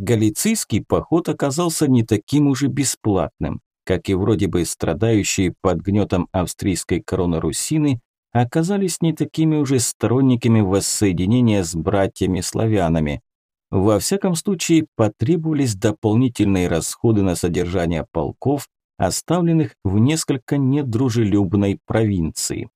Галицийский поход оказался не таким уже бесплатным, как и вроде бы страдающие под гнетом австрийской короны русины, оказались не такими уже сторонниками воссоединения с братьями-славянами. Во всяком случае, потребовались дополнительные расходы на содержание полков, оставленных в несколько недружелюбной провинции.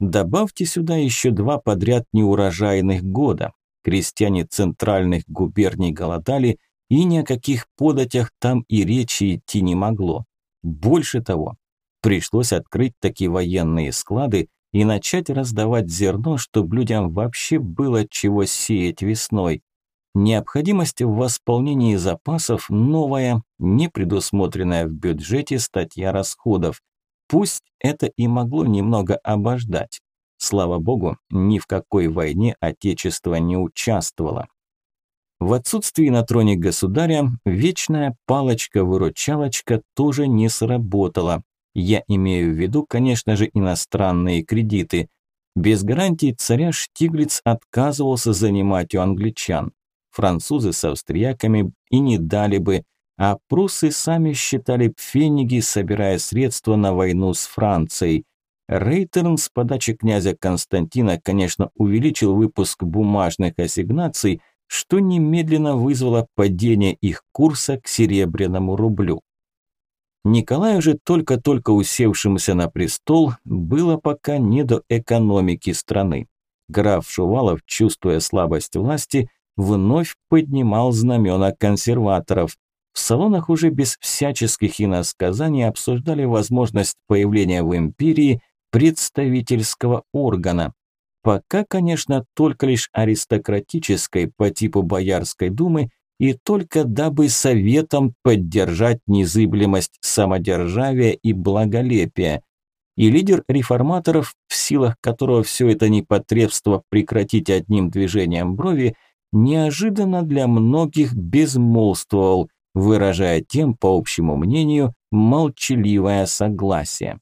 Добавьте сюда еще два подряд неурожайных года, крестьяне центральных губерний голодали, и ни о каких податях там и речи идти не могло. Больше того, пришлось открыть такие военные склады и начать раздавать зерно, чтобы людям вообще было чего сеять весной. Необходимость в восполнении запасов – новая, не предусмотренная в бюджете статья расходов. Пусть это и могло немного обождать. Слава богу, ни в какой войне Отечество не участвовало. В отсутствии на троне государя вечная палочка-выручалочка тоже не сработала. Я имею в виду, конечно же, иностранные кредиты. Без гарантий царя Штиглиц отказывался занимать у англичан. Французы с австрияками и не дали бы, а пруссы сами считали пфенниги, собирая средства на войну с Францией. Рейтерн с подачи князя Константина, конечно, увеличил выпуск бумажных ассигнаций, что немедленно вызвало падение их курса к серебряному рублю. Николаю же, только-только усевшемуся на престол, было пока не до экономики страны. Граф Шувалов, чувствуя слабость власти, вновь поднимал знамена консерваторов. В салонах уже без всяческих иносказаний обсуждали возможность появления в империи представительского органа. Пока, конечно, только лишь аристократической по типу Боярской думы и только дабы советом поддержать незыблемость самодержавия и благолепия. И лидер реформаторов, в силах которого все это непотребство прекратить одним движением брови, неожиданно для многих безмолвствовал, выражая тем, по общему мнению, молчаливое согласие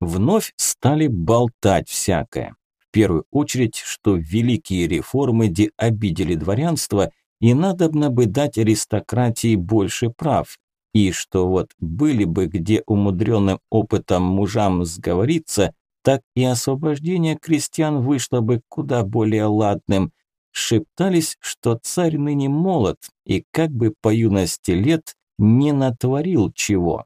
вновь стали болтать всякое. В первую очередь, что великие реформы де обидели дворянство и надобно бы дать аристократии больше прав, и что вот были бы где умудренным опытом мужам сговориться, так и освобождение крестьян вышло бы куда более ладным. Шептались, что царь ныне молод и как бы по юности лет не натворил чего.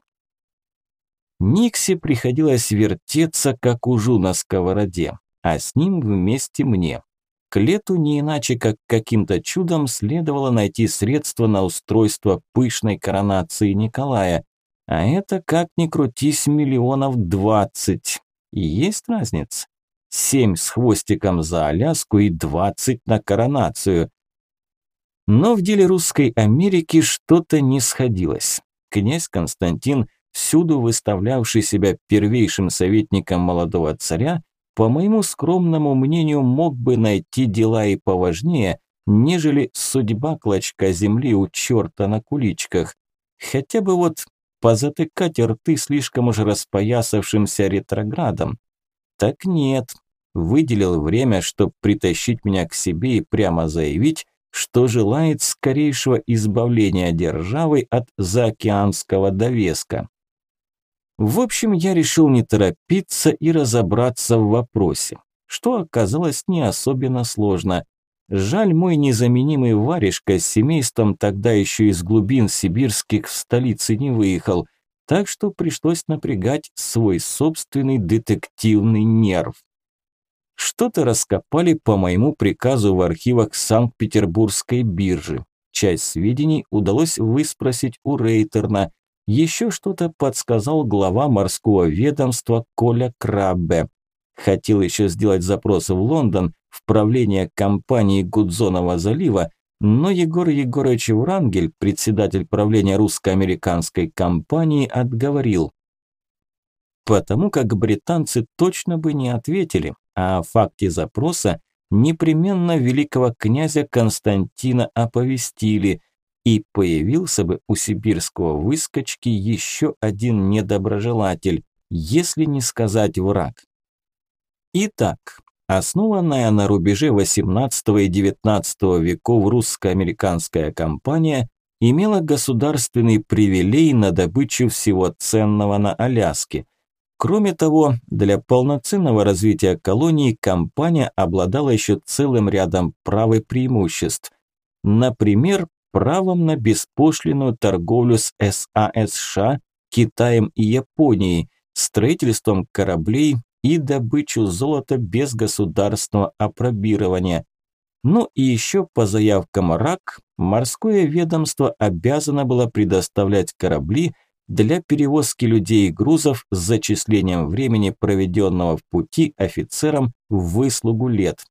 Никсе приходилось вертеться, как ужу на сковороде, а с ним вместе мне. К лету не иначе, как каким-то чудом следовало найти средства на устройство пышной коронации Николая, а это, как ни крутись, миллионов двадцать. И есть разница. Семь с хвостиком за Аляску и двадцать на коронацию. Но в деле русской Америки что-то не сходилось. Князь Константин всюду выставлявший себя первейшим советником молодого царя, по моему скромному мнению, мог бы найти дела и поважнее, нежели судьба клочка земли у черта на куличках. Хотя бы вот позатыкать рты слишком уж распоясавшимся ретроградом. Так нет, выделил время, чтобы притащить меня к себе и прямо заявить, что желает скорейшего избавления державы от заокеанского довеска. В общем, я решил не торопиться и разобраться в вопросе, что оказалось не особенно сложно. Жаль, мой незаменимый варежка с семейством тогда еще из глубин сибирских в столице не выехал, так что пришлось напрягать свой собственный детективный нерв. Что-то раскопали по моему приказу в архивах Санкт-Петербургской биржи. Часть сведений удалось выспросить у Рейтерна, еще что-то подсказал глава морского ведомства Коля Краббе. Хотел еще сделать запрос в Лондон, в правление компании Гудзонова залива, но Егор Егорович Врангель, председатель правления русско-американской компании, отговорил. Потому как британцы точно бы не ответили, а о факте запроса непременно великого князя Константина оповестили – и появился бы у сибирского выскочки еще один недоброжелатель, если не сказать враг. Итак, Основанная на рубеже 18 и 19 веков русско-американская компания имела государственный привилей на добычу всего ценного на Аляске. Кроме того, для полноценного развития колонии компания обладала еще целым рядом прав и преимуществ. Например, правом на беспошлинную торговлю с САСШ, Китаем и Японией, строительством кораблей и добычу золота без государственного опробирования. Ну и еще по заявкам РАК морское ведомство обязано было предоставлять корабли для перевозки людей и грузов с зачислением времени, проведенного в пути офицерам в выслугу лет.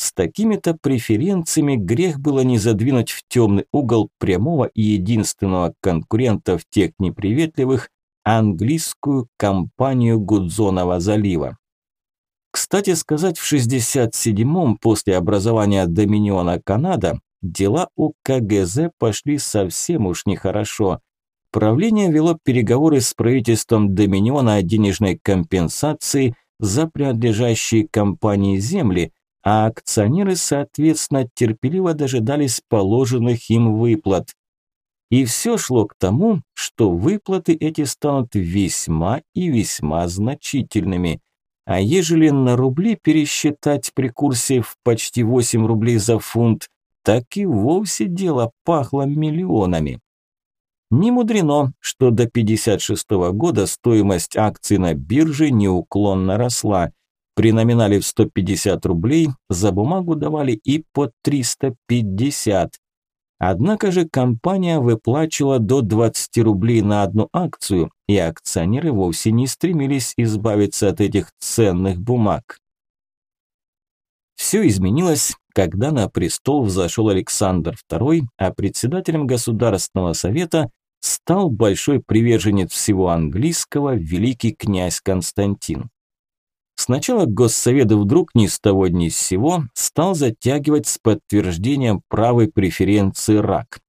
С такими-то преференциями грех было не задвинуть в темный угол прямого и единственного конкурента в тех неприветливых английскую компанию Гудзонова залива. Кстати сказать, в 67-м, после образования Доминиона Канада, дела у КГЗ пошли совсем уж нехорошо. Правление вело переговоры с правительством Доминиона о денежной компенсации за принадлежащие компании земли, а акционеры, соответственно, терпеливо дожидались положенных им выплат. И все шло к тому, что выплаты эти станут весьма и весьма значительными. А ежели на рубли пересчитать при курсе в почти 8 рублей за фунт, так и вовсе дело пахло миллионами. Не мудрено, что до 56 -го года стоимость акций на бирже неуклонно росла. При номинале в 150 рублей за бумагу давали и по 350. Однако же компания выплачивала до 20 рублей на одну акцию, и акционеры вовсе не стремились избавиться от этих ценных бумаг. Все изменилось, когда на престол взошел Александр II, а председателем Государственного совета стал большой приверженец всего английского великий князь Константин. Сначала Госсовет вдруг ни с того ни с сего стал затягивать с подтверждением правой преференции РАК.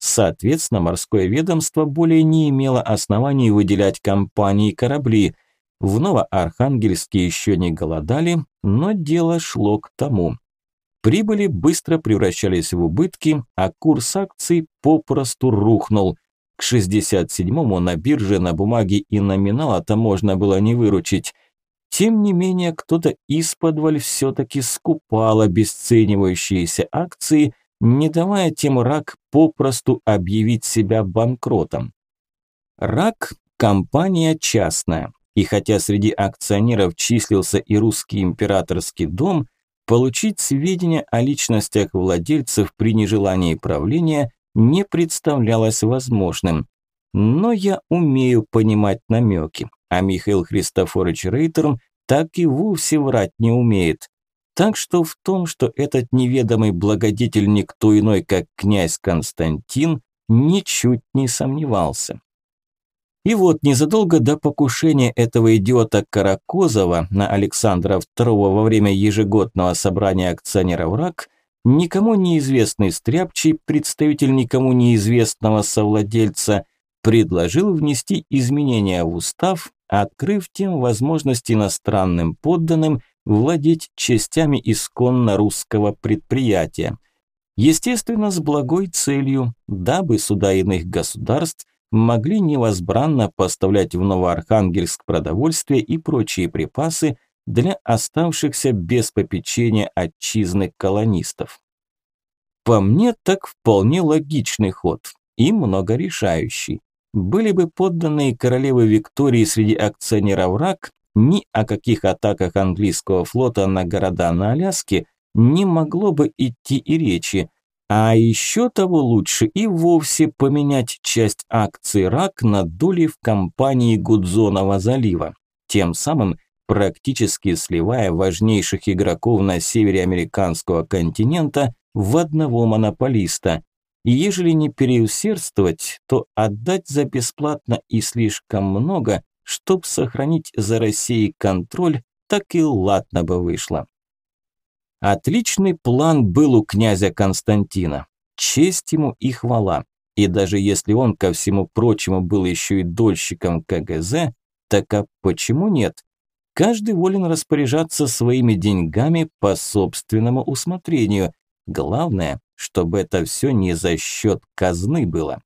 Соответственно, морское ведомство более не имело оснований выделять компании корабли. В Новоархангельске еще не голодали, но дело шло к тому. Прибыли быстро превращались в убытки, а курс акций попросту рухнул. К 67-му на бирже на бумаге и номинала-то можно было не выручить. Тем не менее, кто-то из-под все-таки скупал обесценивающиеся акции – не давая тем рак попросту объявить себя банкротом. РАК – компания частная, и хотя среди акционеров числился и русский императорский дом, получить сведения о личностях владельцев при нежелании правления не представлялось возможным. Но я умею понимать намеки, а Михаил Христофорович Рейтерн так и вовсе врать не умеет. Так что в том, что этот неведомый благодетель никто иной, как князь Константин, ничуть не сомневался. И вот незадолго до покушения этого идиота Каракозова на Александра II во время ежегодного собрания акционеров РАК никому неизвестный стряпчий, представитель никому неизвестного совладельца, предложил внести изменения в устав, открыв тем возможность иностранным подданным владеть частями исконно русского предприятия. Естественно, с благой целью, дабы суда иных государств могли невозбранно поставлять в Новоархангельск продовольствие и прочие припасы для оставшихся без попечения отчизны колонистов. По мне, так вполне логичный ход и многорешающий. Были бы подданные королевы Виктории среди акционеров РАК, ни о каких атаках английского флота на города на Аляске не могло бы идти и речи, а еще того лучше и вовсе поменять часть акций РАК на доли в компании Гудзонова залива, тем самым практически сливая важнейших игроков на севере американского континента в одного монополиста. И ежели не переусердствовать, то отдать за бесплатно и слишком много Чтоб сохранить за Россией контроль, так и ладно бы вышло. Отличный план был у князя Константина. Честь ему и хвала. И даже если он, ко всему прочему, был еще и дольщиком КГЗ, так а почему нет? Каждый волен распоряжаться своими деньгами по собственному усмотрению. Главное, чтобы это все не за счет казны было.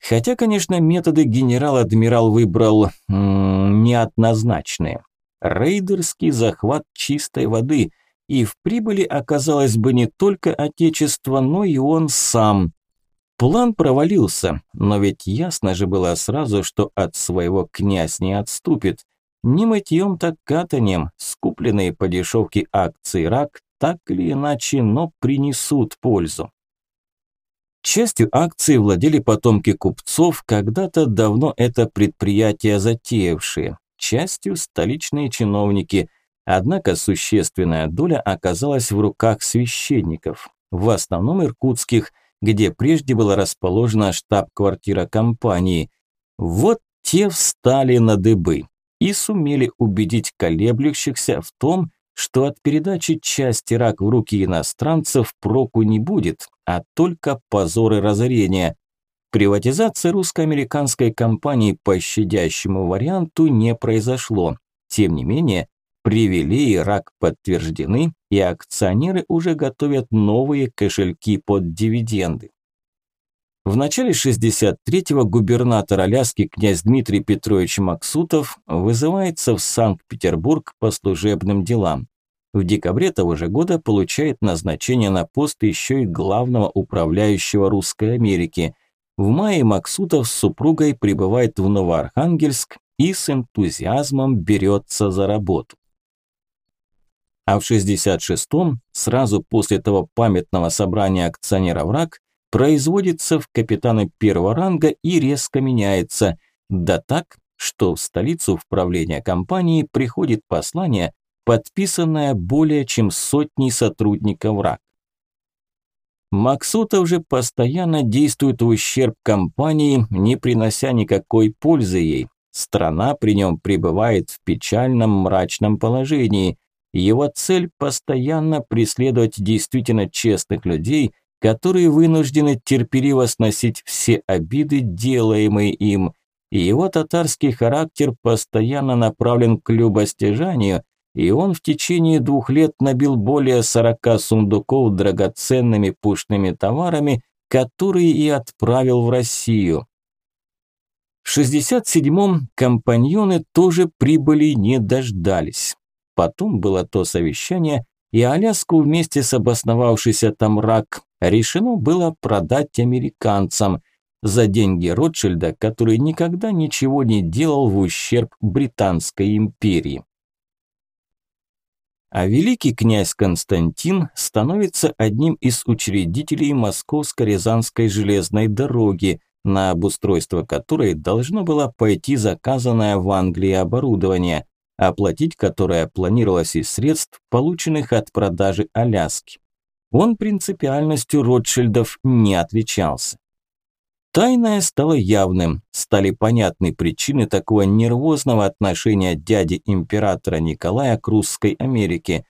Хотя, конечно, методы генерал-адмирал выбрал неоднозначные. Рейдерский захват чистой воды, и в прибыли оказалось бы не только Отечество, но и он сам. План провалился, но ведь ясно же было сразу, что от своего князь не отступит. Не мытьем, так катанием, скупленные по дешевке акции РАК так или иначе, но принесут пользу. Частью акций владели потомки купцов, когда-то давно это предприятие затеявшие, частью столичные чиновники, однако существенная доля оказалась в руках священников, в основном иркутских, где прежде была расположена штаб-квартира компании. Вот те встали на дыбы и сумели убедить колеблющихся в том, что от передачи части рак в руки иностранцев проку не будет, а только позор и разорение. Приватизация русско-американской компании по щадящему варианту не произошло. Тем не менее, привели и рак подтверждены, и акционеры уже готовят новые кошельки под дивиденды. В начале 63-го губернатор Аляски князь Дмитрий Петрович Максутов вызывается в Санкт-Петербург по служебным делам. В декабре того же года получает назначение на пост еще и главного управляющего Русской Америки. В мае Максутов с супругой прибывает в Новоархангельск и с энтузиазмом берется за работу. А в 66-м, сразу после того памятного собрания акционеров РАК, производится в капитаны первого ранга и резко меняется. Да так, что в столицу управления компании приходит послание, подписанное более чем сотней сотрудников РАК. Максутов же постоянно действует в ущерб компании, не принося никакой пользы ей. Страна при нем пребывает в печальном мрачном положении. Его цель – постоянно преследовать действительно честных людей – которые вынуждены терпеливо сносить все обиды, делаемые им, и его татарский характер постоянно направлен к любостяжанию, и он в течение двух лет набил более сорока сундуков драгоценными пушными товарами, которые и отправил в Россию. В 67-м компаньоны тоже прибыли не дождались. Потом было то совещание, и Аляску вместе с обосновавшийся там рак решено было продать американцам за деньги Ротшильда, который никогда ничего не делал в ущерб Британской империи. А великий князь Константин становится одним из учредителей Московско-Рязанской железной дороги, на обустройство которой должно было пойти заказанное в Англии оборудование, оплатить которое планировалось из средств, полученных от продажи Аляски. Он принципиальностью Ротшильдов не отличался. Тайное стало явным, стали понятны причины такого нервозного отношения дяди императора Николая к русской Америке.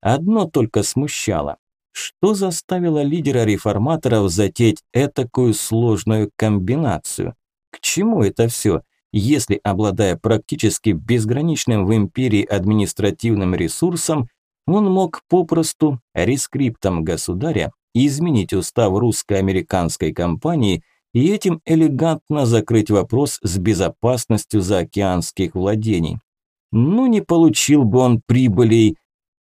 Одно только смущало. Что заставило лидера реформаторов затеять этакую сложную комбинацию? К чему это все, если, обладая практически безграничным в империи административным ресурсом, он мог попросту рескриптом государя изменить устав русско-американской компании и этим элегантно закрыть вопрос с безопасностью заокеанских владений. Ну, не получил бы он прибылей.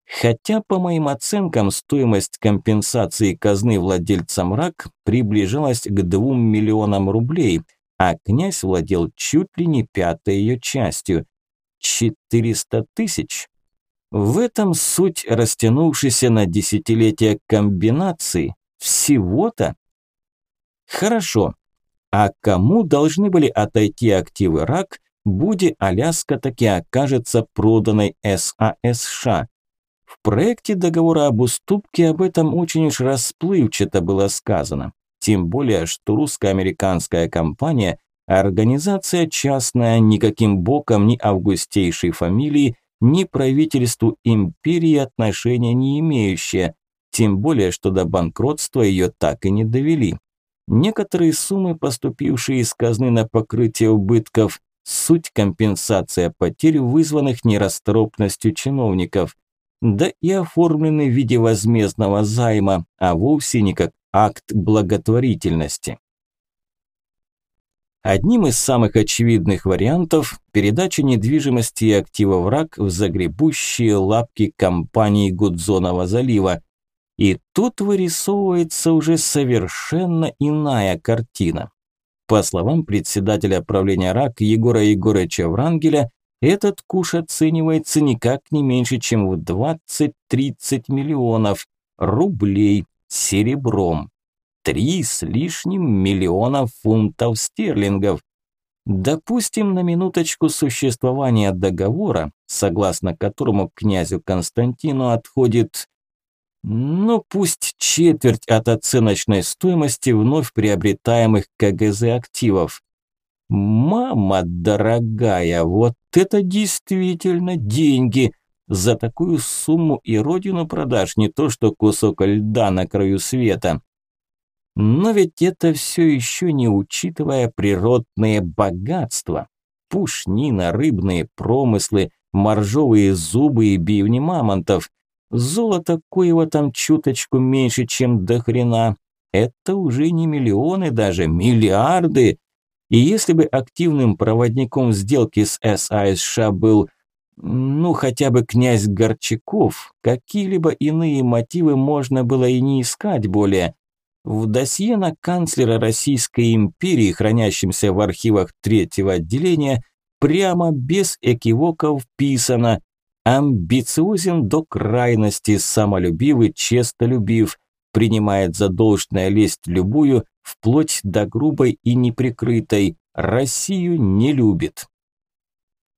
Хотя, по моим оценкам, стоимость компенсации казны владельцам РАК приближалась к 2 миллионам рублей, а князь владел чуть ли не пятой ее частью. 400 тысяч в этом суть растянувшейся на десятилетия комбинации. Всего-то? Хорошо. А кому должны были отойти активы РАК, будь Аляска таки окажется проданной САСШ? В проекте договора об уступке об этом очень уж расплывчато было сказано. Тем более, что русско-американская компания – организация частная, никаким боком ни августейшей фамилии, ни правительству империи отношения не имеющая, тем более, что до банкротства ее так и не довели. Некоторые суммы, поступившие из казны на покрытие убытков, Суть компенсация потерь, вызванных нерасторопностью чиновников. Да и оформлены в виде возмездного займа, а вовсе не как акт благотворительности. Одним из самых очевидных вариантов – передача недвижимости и активов РАК в загребущие лапки компании Гудзонова залива. И тут вырисовывается уже совершенно иная картина. По словам председателя правления РАК Егора Егоровича Врангеля, этот куш оценивается никак не меньше, чем в 20-30 миллионов рублей серебром три с лишним миллиона фунтов стерлингов. Допустим на минуточку существования договора, согласно которому князю Константину отходит, ну пусть четверть от оценочной стоимости вновь приобретаемых КГЗ активов. Мама дорогая, вот это действительно деньги. За такую сумму и родину продашь, не то что кусок льда на краю света. Но ведь это все еще не учитывая природные богатства. Пушнина, рыбные промыслы, моржовые зубы и бивни мамонтов. Золото коего там чуточку меньше, чем до хрена. Это уже не миллионы даже, миллиарды. И если бы активным проводником сделки с САСШ был, ну, хотя бы князь Горчаков, какие-либо иные мотивы можно было и не искать более. В досье на канцлера Российской империи, хранящемся в архивах третьего отделения, прямо без экивоков вписано «Амбициозен до крайности, самолюбивый, честолюбив, принимает за должное лесть любую, вплоть до грубой и неприкрытой, Россию не любит».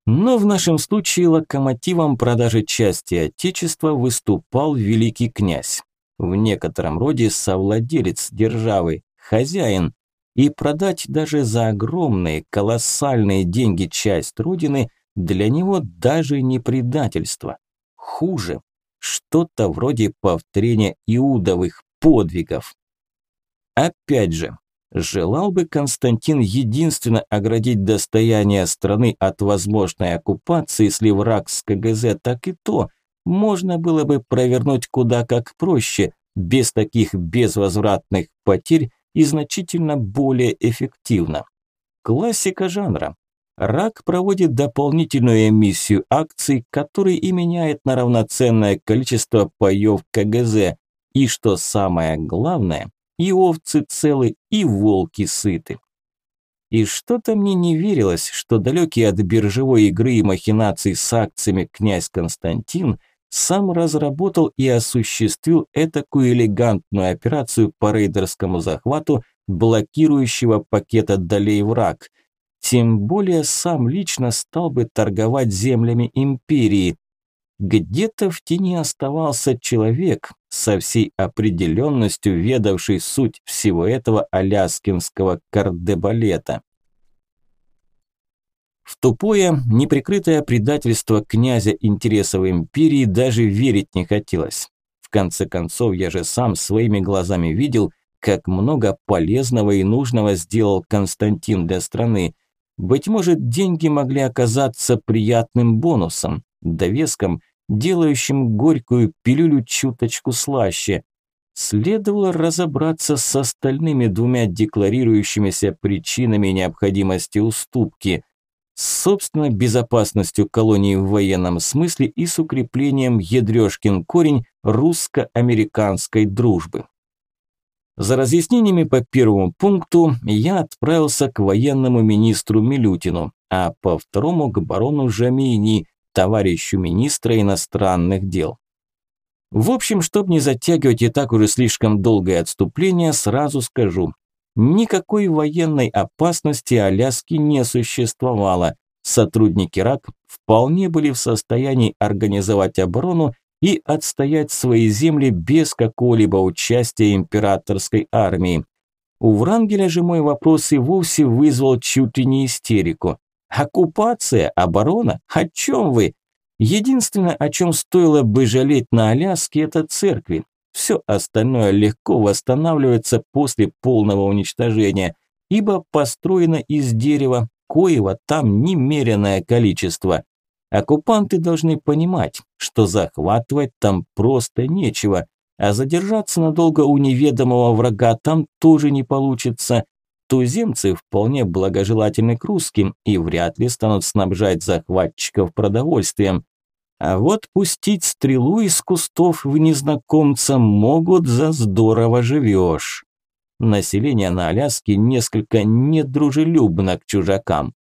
Но в нашем случае локомотивом продажи части Отечества выступал великий князь в некотором роде совладелец державы, хозяин, и продать даже за огромные, колоссальные деньги часть родины для него даже не предательство. Хуже, что-то вроде повторения иудовых подвигов. Опять же, желал бы Константин единственно оградить достояние страны от возможной оккупации, если враг с КГЗ, так и то – можно было бы провернуть куда как проще, без таких безвозвратных потерь и значительно более эффективно. Классика жанра. Рак проводит дополнительную эмиссию акций, который и меняет на равноценное количество паев КГЗ. И что самое главное, и овцы целы, и волки сыты. И что-то мне не верилось, что далекий от биржевой игры и махинаций с акциями князь Константин – сам разработал и осуществил этакую элегантную операцию по рейдерскому захвату блокирующего пакета долей враг. Тем более сам лично стал бы торговать землями империи. Где-то в тени оставался человек, со всей определенностью ведавший суть всего этого аляскинского кардебалета. В тупое, неприкрытое предательство князя интересов империи даже верить не хотелось. В конце концов, я же сам своими глазами видел, как много полезного и нужного сделал Константин для страны. Быть может, деньги могли оказаться приятным бонусом, довеском, делающим горькую пилюлю чуточку слаще. Следовало разобраться с остальными двумя декларирующимися причинами необходимости уступки – с собственной безопасностью колонии в военном смысле и с укреплением ядрёшкин корень русско-американской дружбы. За разъяснениями по первому пункту я отправился к военному министру Милютину, а по второму к барону Жамини, товарищу министра иностранных дел. В общем, чтобы не затягивать и так уже слишком долгое отступление, сразу скажу, Никакой военной опасности Аляски не существовало. Сотрудники РАК вполне были в состоянии организовать оборону и отстоять свои земли без какого-либо участия императорской армии. У Врангеля же мой вопрос и вовсе вызвал чуть ли не истерику. Оккупация, оборона? О чем вы? Единственное, о чем стоило бы жалеть на Аляске, это церкви. Все остальное легко восстанавливается после полного уничтожения, ибо построено из дерева, коего там немеренное количество. Оккупанты должны понимать, что захватывать там просто нечего, а задержаться надолго у неведомого врага там тоже не получится. Туземцы вполне благожелательны к русским и вряд ли станут снабжать захватчиков продовольствием. А вот пустить стрелу из кустов в незнакомца могут за здорово живешь. Население на Аляске несколько недружелюбно к чужакам.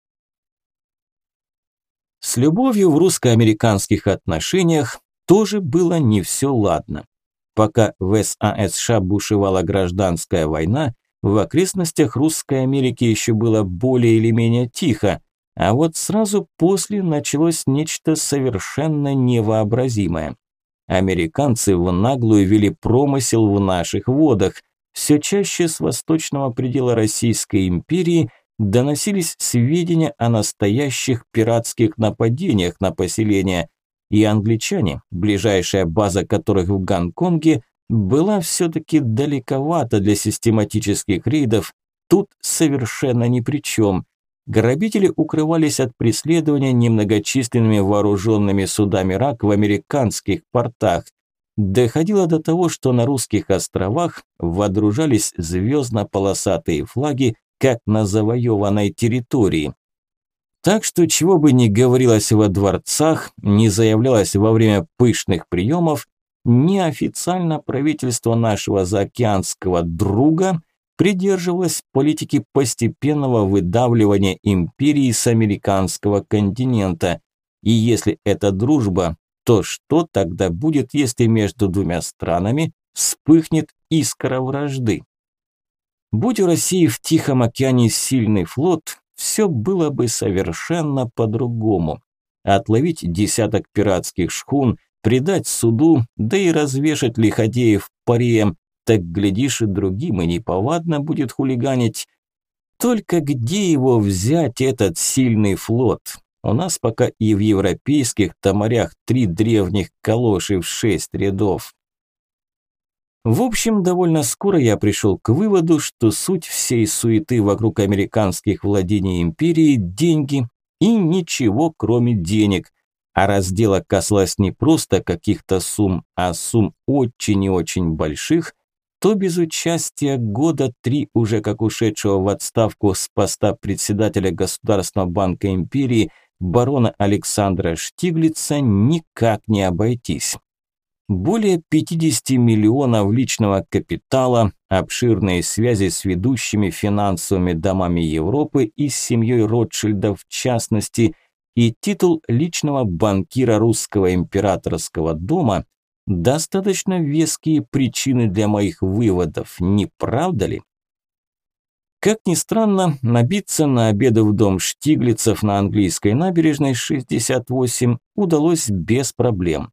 С любовью в русско-американских отношениях тоже было не все ладно. Пока в САСШ бушевала гражданская война, в окрестностях Русской Америки еще было более или менее тихо, а вот сразу после началось нечто совершенно невообразимое. Американцы в наглую вели промысел в наших водах. Все чаще с восточного предела Российской империи – доносились сведения о настоящих пиратских нападениях на поселение, и англичане, ближайшая база которых в Гонконге, была все-таки далековато для систематических рейдов, тут совершенно ни при чем. Грабители укрывались от преследования немногочисленными вооруженными судами РАК в американских портах. Доходило до того, что на русских островах водружались звездно-полосатые флаги как на завоеванной территории. Так что чего бы ни говорилось во дворцах, не заявлялось во время пышных приемов, неофициально правительство нашего заокеанского друга придерживалось политики постепенного выдавливания империи с американского континента. И если это дружба, то что тогда будет, если между двумя странами вспыхнет искра вражды? Будь у России в Тихом океане сильный флот, все было бы совершенно по-другому. Отловить десяток пиратских шхун, предать суду, да и развешать лиходеев пареем, так, глядишь, и другим и неповадно будет хулиганить. Только где его взять, этот сильный флот? У нас пока и в европейских-то морях три древних калоши в шесть рядов. В общем, довольно скоро я пришел к выводу, что суть всей суеты вокруг американских владений империи – деньги и ничего кроме денег. А раз дело касалось не просто каких-то сумм, а сумм очень и очень больших, то без участия года три уже как ушедшего в отставку с поста председателя Государственного банка империи барона Александра Штиглица никак не обойтись. Более 50 миллионов личного капитала, обширные связи с ведущими финансовыми домами Европы и с семьей Ротшильдов в частности, и титул личного банкира русского императорского дома – достаточно веские причины для моих выводов, не правда ли? Как ни странно, набиться на обеды в дом Штиглицев на английской набережной 68 удалось без проблем.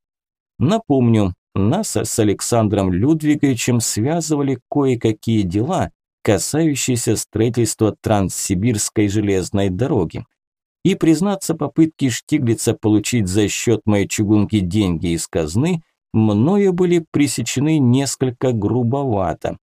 Напомню, нас с Александром Людвиговичем связывали кое-какие дела, касающиеся строительства Транссибирской железной дороги. И, признаться, попытки Штиглица получить за счет моей чугунки деньги из казны мною были пресечены несколько грубовато.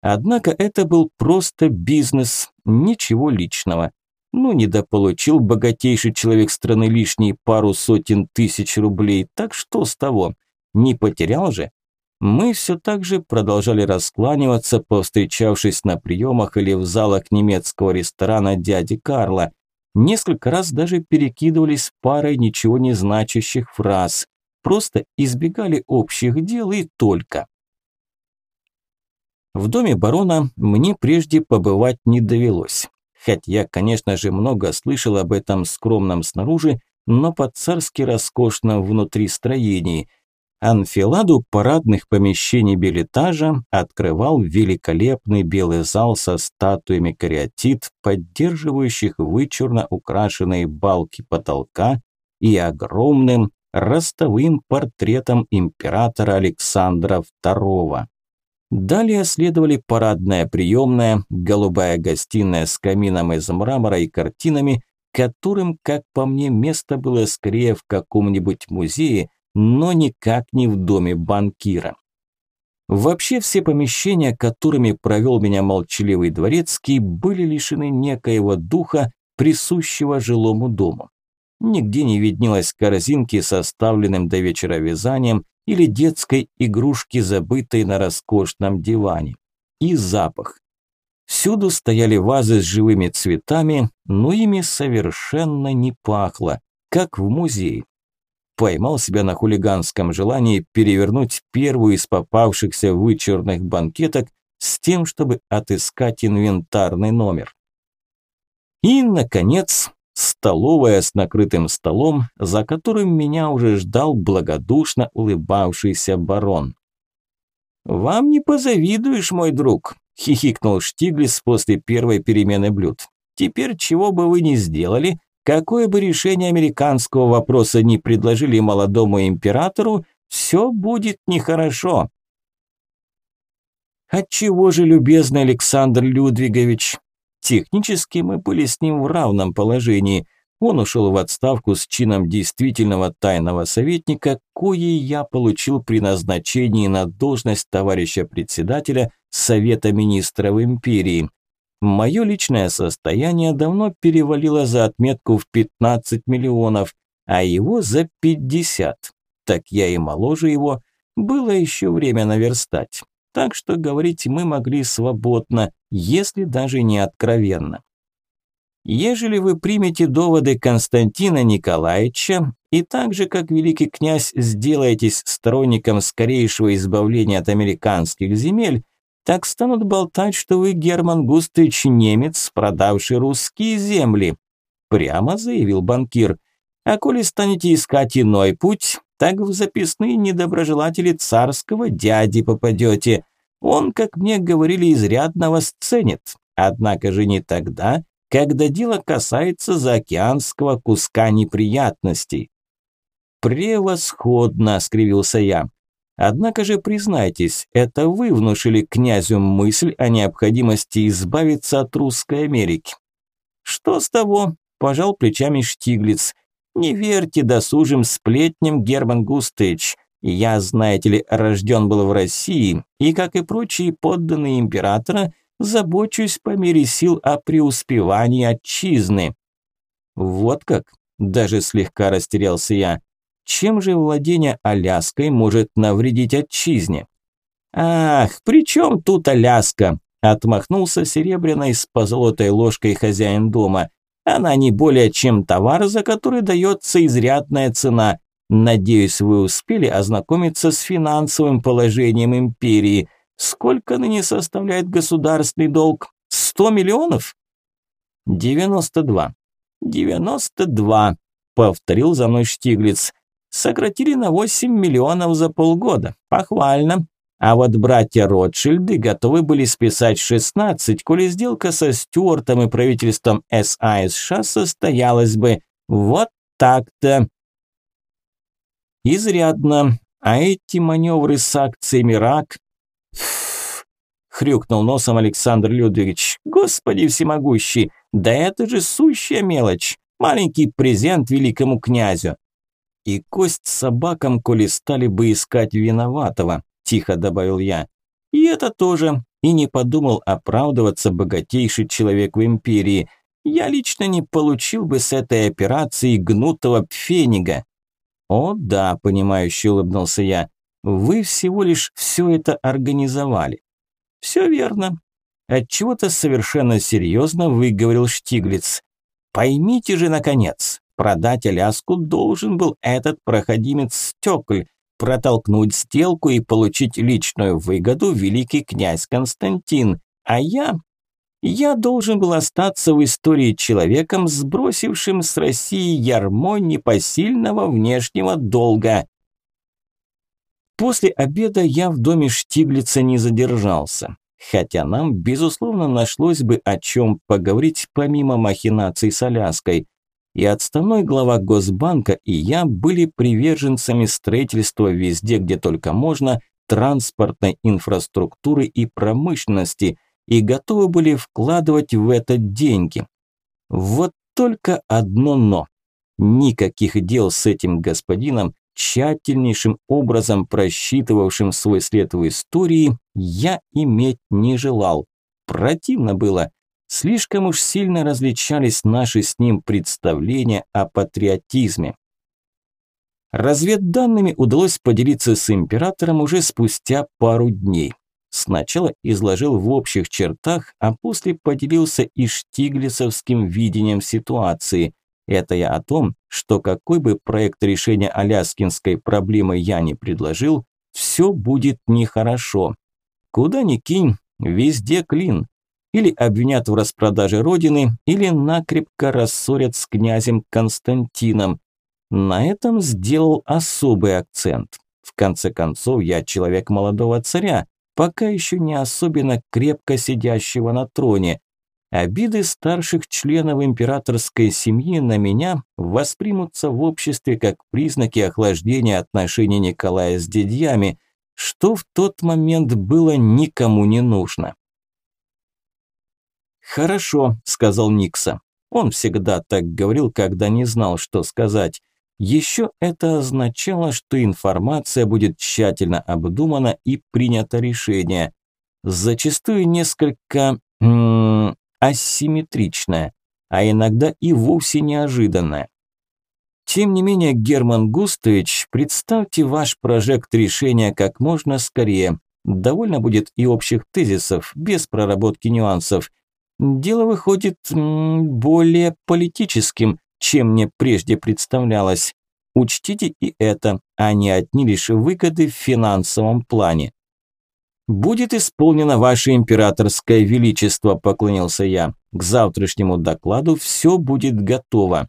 Однако это был просто бизнес, ничего личного. Ну, недополучил богатейший человек страны лишние пару сотен тысяч рублей, так что с того? Не потерял же? Мы все так же продолжали раскланиваться, повстречавшись на приемах или в залах немецкого ресторана дяди Карла. Несколько раз даже перекидывались парой ничего не значащих фраз. Просто избегали общих дел и только. В доме барона мне прежде побывать не довелось. Хоть я, конечно же, много слышал об этом скромном снаружи, но по-царски роскошном внутри строении. Анфиладу парадных помещений билетажа открывал великолепный белый зал со статуями кариатид, поддерживающих вычурно украшенные балки потолка и огромным ростовым портретом императора Александра II. Далее следовали парадная приемная, голубая гостиная с камином из мрамора и картинами, которым, как по мне, место было скорее в каком-нибудь музее, но никак не в доме банкира. Вообще все помещения, которыми провел меня молчаливый дворецкий, были лишены некоего духа, присущего жилому дому. Нигде не виднелось корзинки с оставленным до вечера вязанием или детской игрушки, забытой на роскошном диване. И запах. Всюду стояли вазы с живыми цветами, но ими совершенно не пахло, как в музее. Поймал себя на хулиганском желании перевернуть первую из попавшихся вычурных банкеток с тем, чтобы отыскать инвентарный номер. И, наконец, столовая с накрытым столом, за которым меня уже ждал благодушно улыбавшийся барон. «Вам не позавидуешь, мой друг», – хихикнул Штиглиц после первой перемены блюд. «Теперь чего бы вы ни сделали, какое бы решение американского вопроса ни предложили молодому императору, все будет нехорошо». «Отчего же, любезный Александр Людвигович?» Технически мы были с ним в равном положении. Он ушел в отставку с чином действительного тайного советника, кое я получил при назначении на должность товарища председателя Совета министров империи. Мое личное состояние давно перевалило за отметку в 15 миллионов, а его за 50. Так я и моложе его, было еще время наверстать. Так что говорить мы могли свободно, если даже не откровенно. Ежели вы примете доводы Константина Николаевича и так же, как великий князь, сделаетесь сторонником скорейшего избавления от американских земель, так станут болтать, что вы Герман Густович немец, продавший русские земли. Прямо заявил банкир. А коли станете искать иной путь, так в записные недоброжелатели царского дяди попадете. Он, как мне говорили, изрядно вас ценит. Однако же не тогда, когда дело касается заокеанского куска неприятностей. «Превосходно!» – скривился я. «Однако же, признайтесь, это вы внушили князю мысль о необходимости избавиться от русской Америки». «Что с того?» – пожал плечами Штиглиц. «Не верьте досужим сплетням, Герман Густыч. Я, знаете ли, рожден был в России, и, как и прочие подданные императора, забочусь по мере сил о преуспевании отчизны». «Вот как?» – даже слегка растерялся я. «Чем же владение Аляской может навредить отчизне?» «Ах, при чем тут Аляска?» – отмахнулся серебряной с позолотой ложкой хозяин дома. «Она не более чем товар, за который дается изрядная цена. Надеюсь, вы успели ознакомиться с финансовым положением империи. Сколько ныне составляет государственный долг? 100 миллионов? 92. 92, повторил за мной Штиглиц. Сократили на 8 миллионов за полгода. Похвально. А вот братья Ротшильды готовы были списать 16, коли сделка со Стюартом и правительством СА США состоялась бы. Вот так-то. Изрядно. А эти маневры с акциями РАК хрюкнул носом Александр Людвигович. «Господи всемогущий, да это же сущая мелочь! Маленький презент великому князю!» «И кость собакам, коли стали бы искать виноватого», – тихо добавил я. «И это тоже. И не подумал оправдываться богатейший человек в империи. Я лично не получил бы с этой операции гнутого пфенига». «О да», – понимающе улыбнулся я. «Вы всего лишь все это организовали. Все верно. Отчего-то совершенно серьезно выговорил Штиглиц. Поймите же, наконец, продать Аляску должен был этот проходимец Стекль, протолкнуть сделку и получить личную выгоду великий князь Константин. А я... Я должен был остаться в истории человеком, сбросившим с России ярмо непосильного внешнего долга. После обеда я в доме Штиглица не задержался, хотя нам, безусловно, нашлось бы о чем поговорить помимо махинаций с Аляской. И отставной глава Госбанка и я были приверженцами строительства везде, где только можно, транспортной инфраструктуры и промышленности, и готовы были вкладывать в это деньги. Вот только одно «но». Никаких дел с этим господином тщательнейшим образом просчитывавшим свой след в истории, я иметь не желал. Противно было. Слишком уж сильно различались наши с ним представления о патриотизме. Разведданными удалось поделиться с императором уже спустя пару дней. Сначала изложил в общих чертах, а после поделился и штиглицевским видением ситуации. Это я о том, что какой бы проект решения аляскинской проблемы я не предложил, все будет нехорошо. Куда ни кинь, везде клин. Или обвинят в распродаже родины, или накрепко рассорят с князем Константином. На этом сделал особый акцент. В конце концов, я человек молодого царя, пока еще не особенно крепко сидящего на троне. Обиды старших членов императорской семьи на меня воспримутся в обществе как признаки охлаждения отношений Николая с дядьями, что в тот момент было никому не нужно. «Хорошо», – сказал Никса. Он всегда так говорил, когда не знал, что сказать. Еще это означало, что информация будет тщательно обдумана и принято решение. Зачастую несколько асимметричное, а иногда и вовсе неожиданное. Тем не менее, Герман Густович, представьте ваш прожект решения как можно скорее. Довольно будет и общих тезисов, без проработки нюансов – дело выходит более политическим, чем мне прежде представлялось. Учтите и это, а не одни лишь выгоды в финансовом плане. «Будет исполнено ваше императорское величество», – поклонился я. «К завтрашнему докладу все будет готово».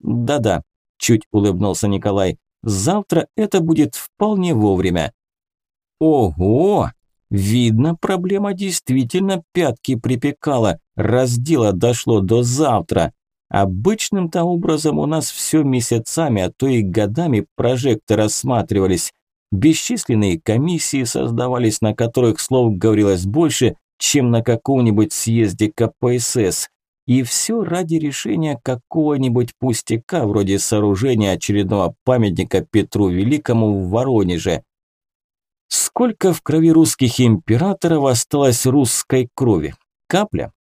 «Да-да», – чуть улыбнулся Николай. «Завтра это будет вполне вовремя». «Ого!» Видно, проблема действительно пятки припекала, раз дело дошло до завтра. Обычным-то образом у нас все месяцами, а то и годами прожекты рассматривались. Бесчисленные комиссии создавались, на которых слов говорилось больше, чем на каком-нибудь съезде КПСС. И все ради решения какого-нибудь пустяка, вроде сооружения очередного памятника Петру Великому в Воронеже. Сколько в крови русских императоров осталось русской крови? Капля?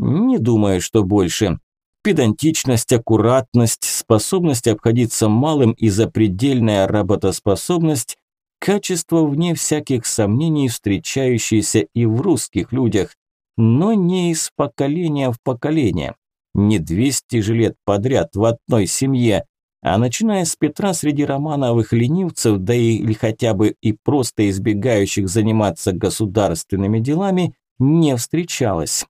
Не думаю, что больше. Педантичность, аккуратность, способность обходиться малым и запредельная работоспособность – качество вне всяких сомнений, встречающиеся и в русских людях, но не из поколения в поколение. Не 200 же лет подряд в одной семье, а начиная с Петра среди романовых ленивцев, да и или хотя бы и просто избегающих заниматься государственными делами, не встречалось.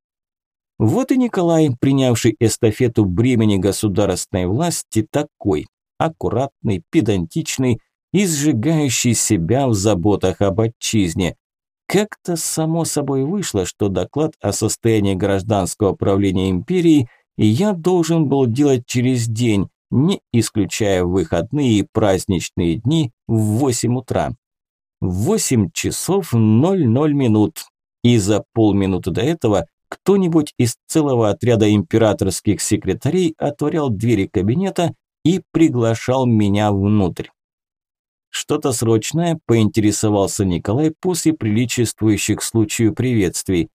Вот и Николай, принявший эстафету бремени государственной власти, такой, аккуратный, педантичный и сжигающий себя в заботах об отчизне. Как-то само собой вышло, что доклад о состоянии гражданского правления империи я должен был делать через день, не исключая выходные и праздничные дни в 8 утра. 8 часов 00 минут. И за полминуты до этого кто-нибудь из целого отряда императорских секретарей отворял двери кабинета и приглашал меня внутрь. Что-то срочное, поинтересовался Николай после приличествующих случаю приветствий.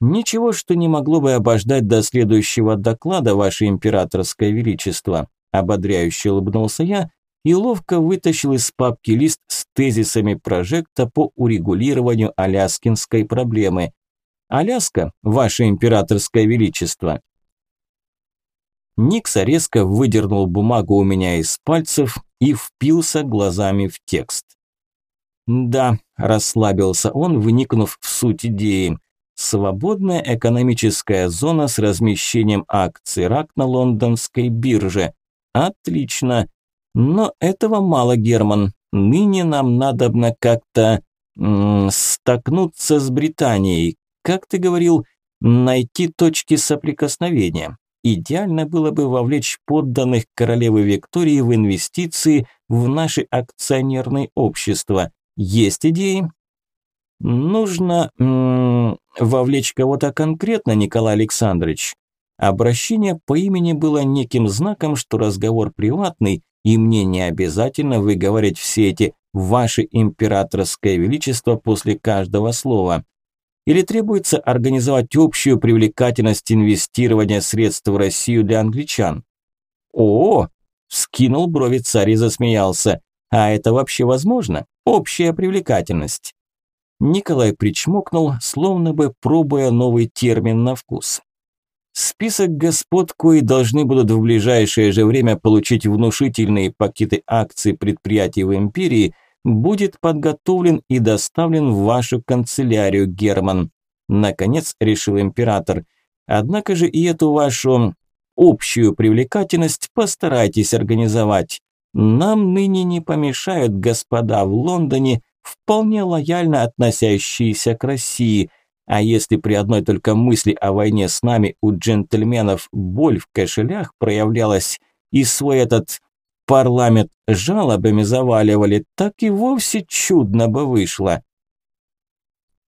Ничего, что не могло бы обождать до следующего доклада, ваше императорское величество. Ободряюще улыбнулся я и ловко вытащил из папки лист с тезисами прожекта по урегулированию аляскинской проблемы. «Аляска, ваше императорское величество!» Никса резко выдернул бумагу у меня из пальцев и впился глазами в текст. «Да», – расслабился он, вникнув в суть идеи. «Свободная экономическая зона с размещением акций РАК на лондонской бирже. Отлично. Но этого мало, Герман. Ныне нам надобно как-то столкнуться с Британией. Как ты говорил, найти точки соприкосновения. Идеально было бы вовлечь подданных королевы Виктории в инвестиции в наши акционерные общества. Есть идеи? Нужно вовлечь кого-то конкретно, Николай Александрович. Обращение по имени было неким знаком, что разговор приватный, и мне не обязательно выговаривать все эти «Ваше императорское величество» после каждого слова. Или требуется организовать общую привлекательность инвестирования средств в Россию для англичан? О, Скинул брови царь и засмеялся. А это вообще возможно? Общая привлекательность. Николай причмокнул, словно бы пробуя новый термин на вкус. Список господ, кои должны будут в ближайшее же время получить внушительные пакеты акций предприятий в империи, будет подготовлен и доставлен в вашу канцелярию, Герман. Наконец решил император. Однако же и эту вашу общую привлекательность постарайтесь организовать. Нам ныне не помешают господа в Лондоне, вполне лояльно относящиеся к России. А если при одной только мысли о войне с нами у джентльменов боль в кошелях проявлялась и свой этот парламент жалобами заваливали, так и вовсе чудно бы вышло.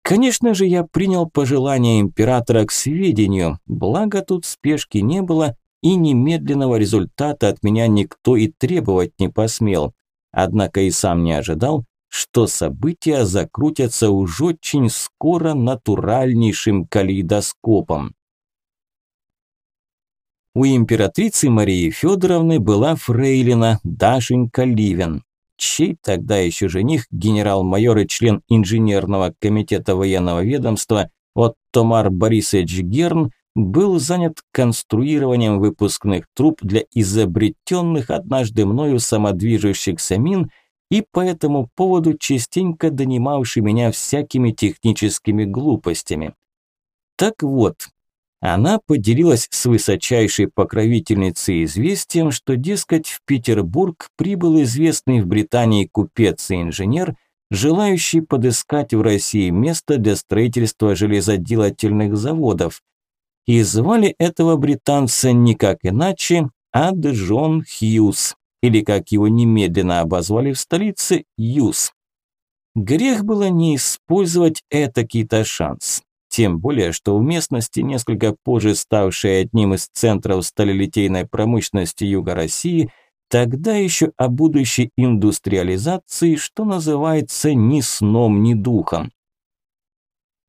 Конечно же, я принял пожелание императора к сведению, благо тут спешки не было, и немедленного результата от меня никто и требовать не посмел. Однако и сам не ожидал, что события закрутятся уж очень скоро натуральнейшим калейдоскопом. У императрицы Марии Федоровны была фрейлина Дашенька Ливен чей тогда еще жених, генерал-майор и член инженерного комитета военного ведомства Оттомар Борисович Герн, был занят конструированием выпускных труб для изобретенных однажды мною самодвижущихся мин и по этому поводу частенько донимавший меня всякими техническими глупостями. Так вот, она поделилась с высочайшей покровительницей известием, что, дескать, в Петербург прибыл известный в Британии купец и инженер, желающий подыскать в России место для строительства железоделательных заводов. И звали этого британца никак иначе, а Джон Хьюз, или как его немедленно обозвали в столице, Юз. Грех было не использовать этакий-то шанс. Тем более, что в местности, несколько позже ставшей одним из центров сталелитейной промышленности Юга России, тогда еще о будущей индустриализации, что называется, ни сном, ни духом.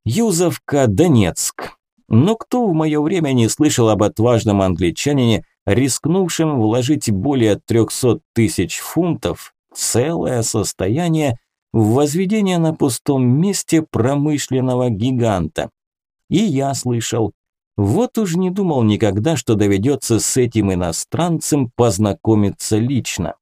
Юзовка, Донецк. Но кто в мое время не слышал об отважном англичанине, рискнувшем вложить более 300 тысяч фунтов, целое состояние, в возведение на пустом месте промышленного гиганта? И я слышал. Вот уж не думал никогда, что доведется с этим иностранцем познакомиться лично.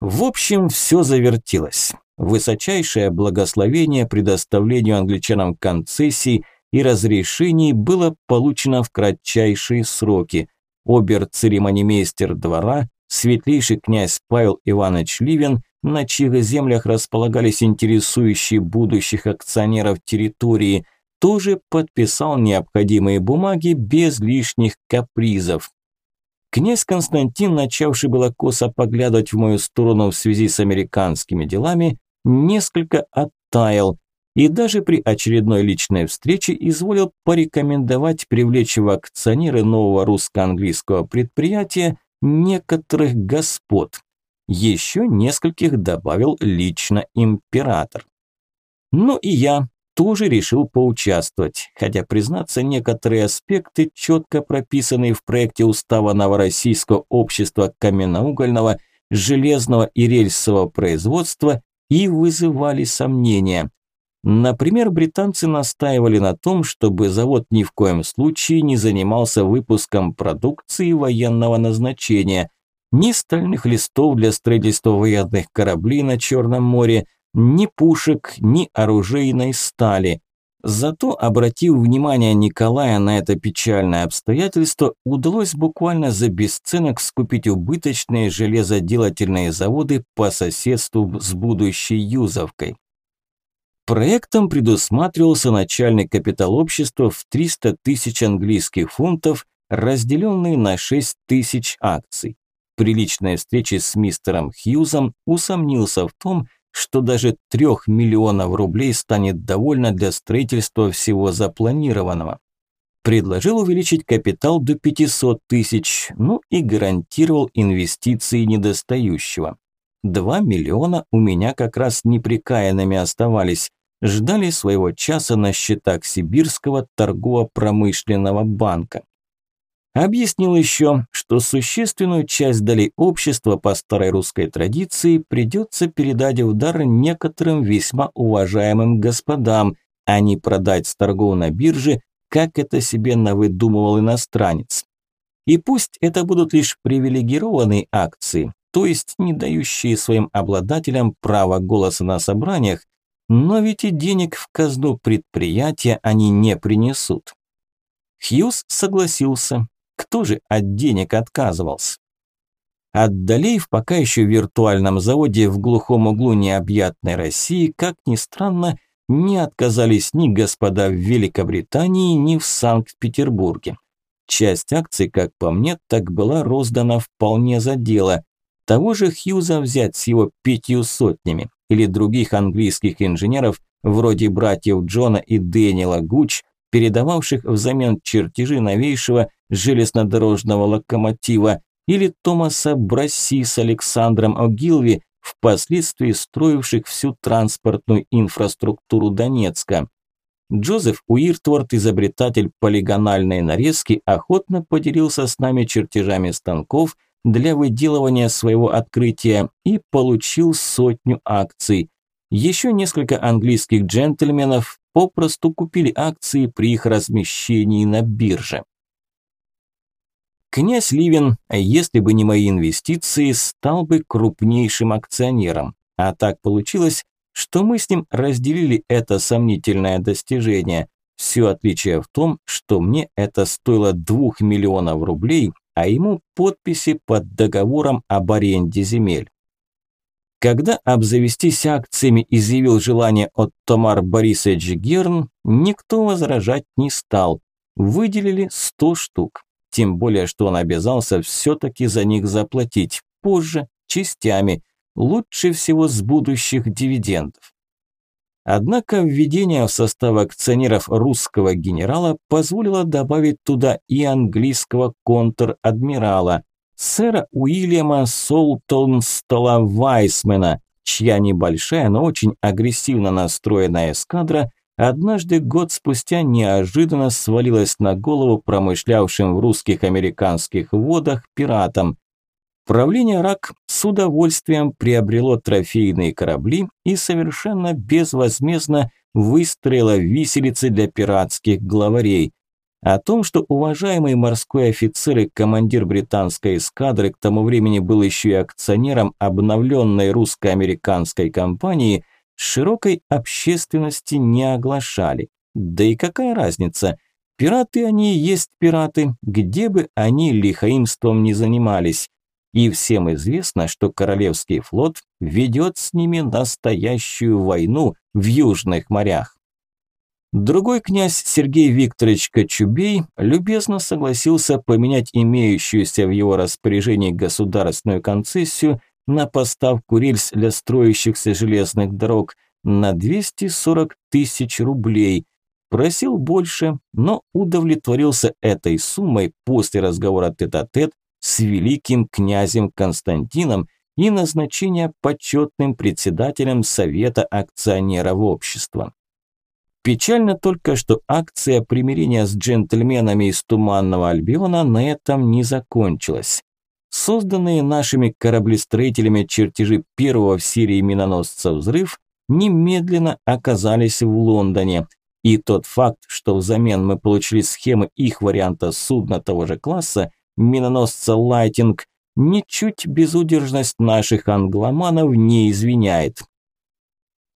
В общем, все завертилось. Высочайшее благословение предоставлению англичанам концессий и разрешений было получено в кратчайшие сроки. Обер-церемонимейстер двора, светлейший князь Павел Иванович Ливен на чьих землях располагались интересующие будущих акционеров территории, тоже подписал необходимые бумаги без лишних капризов. Князь Константин, начавший было косо поглядывать в мою сторону в связи с американскими делами, несколько оттаял и даже при очередной личной встрече изволил порекомендовать привлечь в акционеры нового русско-английского предприятия некоторых господ. Еще нескольких добавил лично император. Ну и я тоже решил поучаствовать, хотя, признаться, некоторые аспекты, четко прописанные в проекте устава Новороссийского общества каменноугольного, железного и рельсового производства и вызывали сомнения. Например, британцы настаивали на том, чтобы завод ни в коем случае не занимался выпуском продукции военного назначения, ни стальных листов для строительства военных кораблей на Черном море, ни пушек, ни оружейной стали. Зато, обратив внимание Николая на это печальное обстоятельство, удалось буквально за бесценок скупить убыточные железоделательные заводы по соседству с будущей Юзовкой. Проектом предусматривался начальный капитал общества в 300 тысяч английских фунтов, разделенный на 6 тысяч акций при личной встрече с мистером Хьюзом усомнился в том, что даже трех миллионов рублей станет довольно для строительства всего запланированного. Предложил увеличить капитал до 500 тысяч, ну и гарантировал инвестиции недостающего. 2 миллиона у меня как раз неприкаянными оставались. ждали своего часа на счетах Сибирского торгово-промышленного банка. Объяснил еще, что существенную часть долей общества по старой русской традиции придется передать в дар некоторым весьма уважаемым господам, а не продать с торгов на бирже, как это себе навыдумывал иностранец. И пусть это будут лишь привилегированные акции, то есть не дающие своим обладателям права голоса на собраниях, но ведь и денег в казну предприятия они не принесут. Хьюз согласился, кто же от денег отказывался? От долей в пока еще виртуальном заводе в глухом углу необъятной России, как ни странно, не отказались ни господа в Великобритании, ни в Санкт-Петербурге. Часть акций, как по мне, так была роздана вполне за дело. Того же Хьюза взять с его пятью сотнями или других английских инженеров, вроде братьев Джона и Дэниела Гуч, передававших взамен чертежи новейшего железнодорожного локомотива, или Томаса Брасси с Александром Огилви, впоследствии строивших всю транспортную инфраструктуру Донецка. Джозеф Уиртворд, изобретатель полигональной нарезки, охотно поделился с нами чертежами станков для выделывания своего открытия и получил сотню акций. Еще несколько английских джентльменов попросту купили акции при их размещении на бирже. Князь Ливин, если бы не мои инвестиции, стал бы крупнейшим акционером. А так получилось, что мы с ним разделили это сомнительное достижение. Все отличие в том, что мне это стоило 2 миллионов рублей, а ему подписи под договором об аренде земель. Когда обзавестись акциями изъявил желание от Томар Борисович Герн, никто возражать не стал. Выделили 100 штук. Тем более, что он обязался все-таки за них заплатить. Позже, частями. Лучше всего с будущих дивидендов. Однако введение в состав акционеров русского генерала позволило добавить туда и английского контр-адмирала, сэра Уильяма Солтонстола Вайсмена, чья небольшая, но очень агрессивно настроенная эскадра однажды год спустя неожиданно свалилась на голову промышлявшим в русских американских водах пиратам. Правление РАК с удовольствием приобрело трофейные корабли и совершенно безвозмездно выстроило виселицы для пиратских главарей. О том, что уважаемый морской офицер и командир британской эскадры к тому времени был еще и акционером обновленной русско-американской компании – широкой общественности не оглашали. Да и какая разница? Пираты они и есть пираты, где бы они лихоимством не занимались. И всем известно, что Королевский флот ведет с ними настоящую войну в южных морях. Другой князь Сергей Викторович Кочубей любезно согласился поменять имеющуюся в его распоряжении государственную концессию на поставку рельс для строящихся железных дорог на 240 тысяч рублей. Просил больше, но удовлетворился этой суммой после разговора тет-а-тет -тет с великим князем Константином и назначения почетным председателем Совета акционеров общества. Печально только, что акция примирения с джентльменами из Туманного Альбиона на этом не закончилась. Созданные нашими кораблестроителями чертежи первого в серии миноносца «Взрыв» немедленно оказались в Лондоне. И тот факт, что взамен мы получили схемы их варианта судна того же класса, миноносца «Лайтинг», ничуть безудержность наших англоманов не извиняет.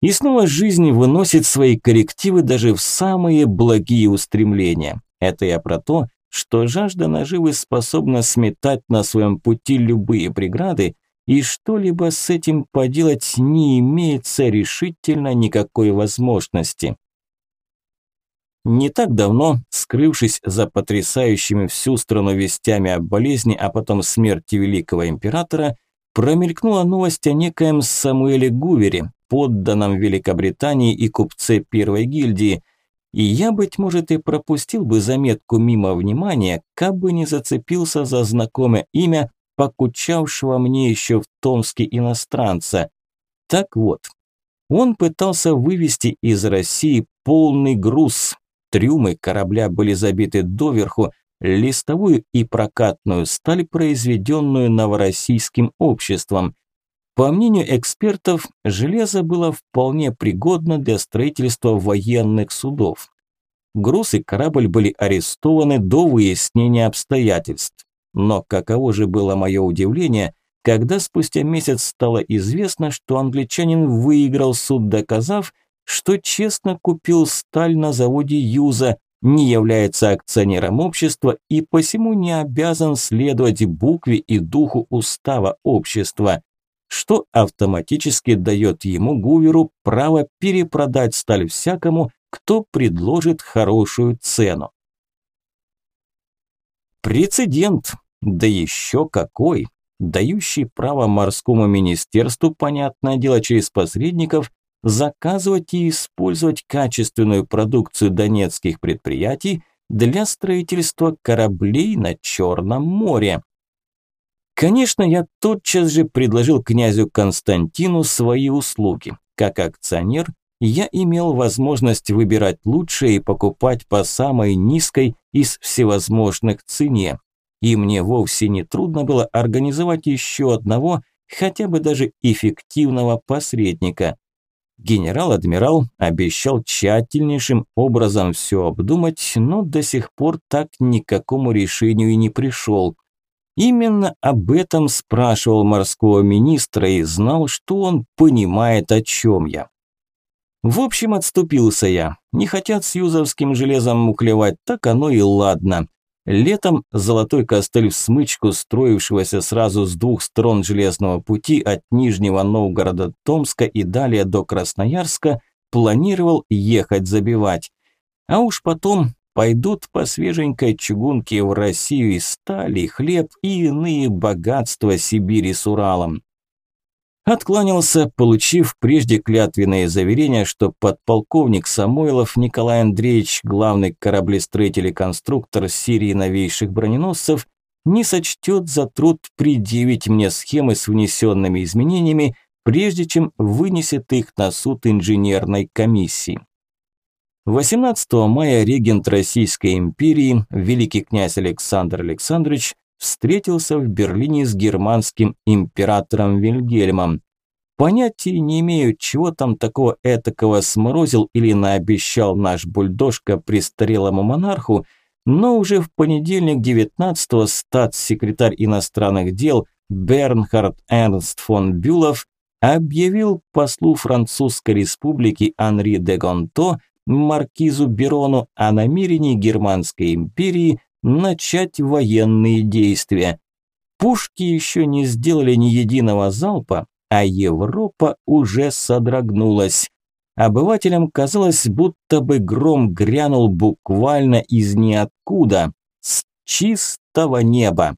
И снова жизнь выносит свои коррективы даже в самые благие устремления. Это я про то, что жажда наживы способна сметать на своем пути любые преграды, и что-либо с этим поделать не имеется решительно никакой возможности. Не так давно, скрывшись за потрясающими всю страну вестями о болезни, а потом смерти великого императора, промелькнула новость о некоем Самуэле Гувере, подданном Великобритании и купце первой гильдии, и я, быть может, и пропустил бы заметку мимо внимания, как бы не зацепился за знакомое имя, покучавшего мне еще в Томске иностранца. Так вот, Он пытался вывести из России полный груз. Трюмы корабля были забиты доверху, листовую и прокатную сталь, произведенную новороссийским обществом. По мнению экспертов, железо было вполне пригодно для строительства военных судов. Груз и корабль были арестованы до выяснения обстоятельств. Но каково же было мое удивление, когда спустя месяц стало известно, что англичанин выиграл суд, доказав, что честно купил сталь на заводе Юза, не является акционером общества и посему не обязан следовать букве и духу устава общества, что автоматически дает ему, Гуверу, право перепродать сталь всякому, кто предложит хорошую цену. Прецедент, да еще какой, дающий право морскому министерству, понятное дело, через посредников, заказывать и использовать качественную продукцию донецких предприятий для строительства кораблей на Черном море. Конечно, я тотчас же предложил князю Константину свои услуги. Как акционер, я имел возможность выбирать лучшее и покупать по самой низкой из всевозможных цене. И мне вовсе не трудно было организовать еще одного, хотя бы даже эффективного посредника. Генерал-адмирал обещал тщательнейшим образом все обдумать, но до сих пор так ни к какому решению и не пришел. Именно об этом спрашивал морского министра и знал, что он понимает, о чем я. В общем, отступился я. Не хотят с юзовским железом муклевать, так оно и ладно. Летом золотой костыль в смычку, строившегося сразу с двух сторон железного пути от Нижнего Новгорода, Томска и далее до Красноярска, планировал ехать забивать. А уж потом пойдут по свеженькой чугунке в Россию и стали, хлеб и иные богатства Сибири с Уралом. Откланялся, получив прежде клятвенное заверение, что подполковник Самойлов Николай Андреевич, главный кораблестроитель и конструктор серии новейших броненосцев, не сочтет за труд предъявить мне схемы с внесенными изменениями, прежде чем вынесет их на суд инженерной комиссии. 18 мая регент Российской империи, великий князь Александр Александрович, встретился в Берлине с германским императором Вильгельмом. Понятия не имею, чего там такого этакого сморозил или наобещал наш бульдожка престарелому монарху, но уже в понедельник 19-го статс-секретарь иностранных дел Бернхард Эрнст фон Бюлов объявил послу Французской республики Анри де Гонто, маркизу Берону, о намерении Германской империи начать военные действия. Пушки еще не сделали ни единого залпа, а Европа уже содрогнулась. Обывателям казалось, будто бы гром грянул буквально из ниоткуда, с чистого неба.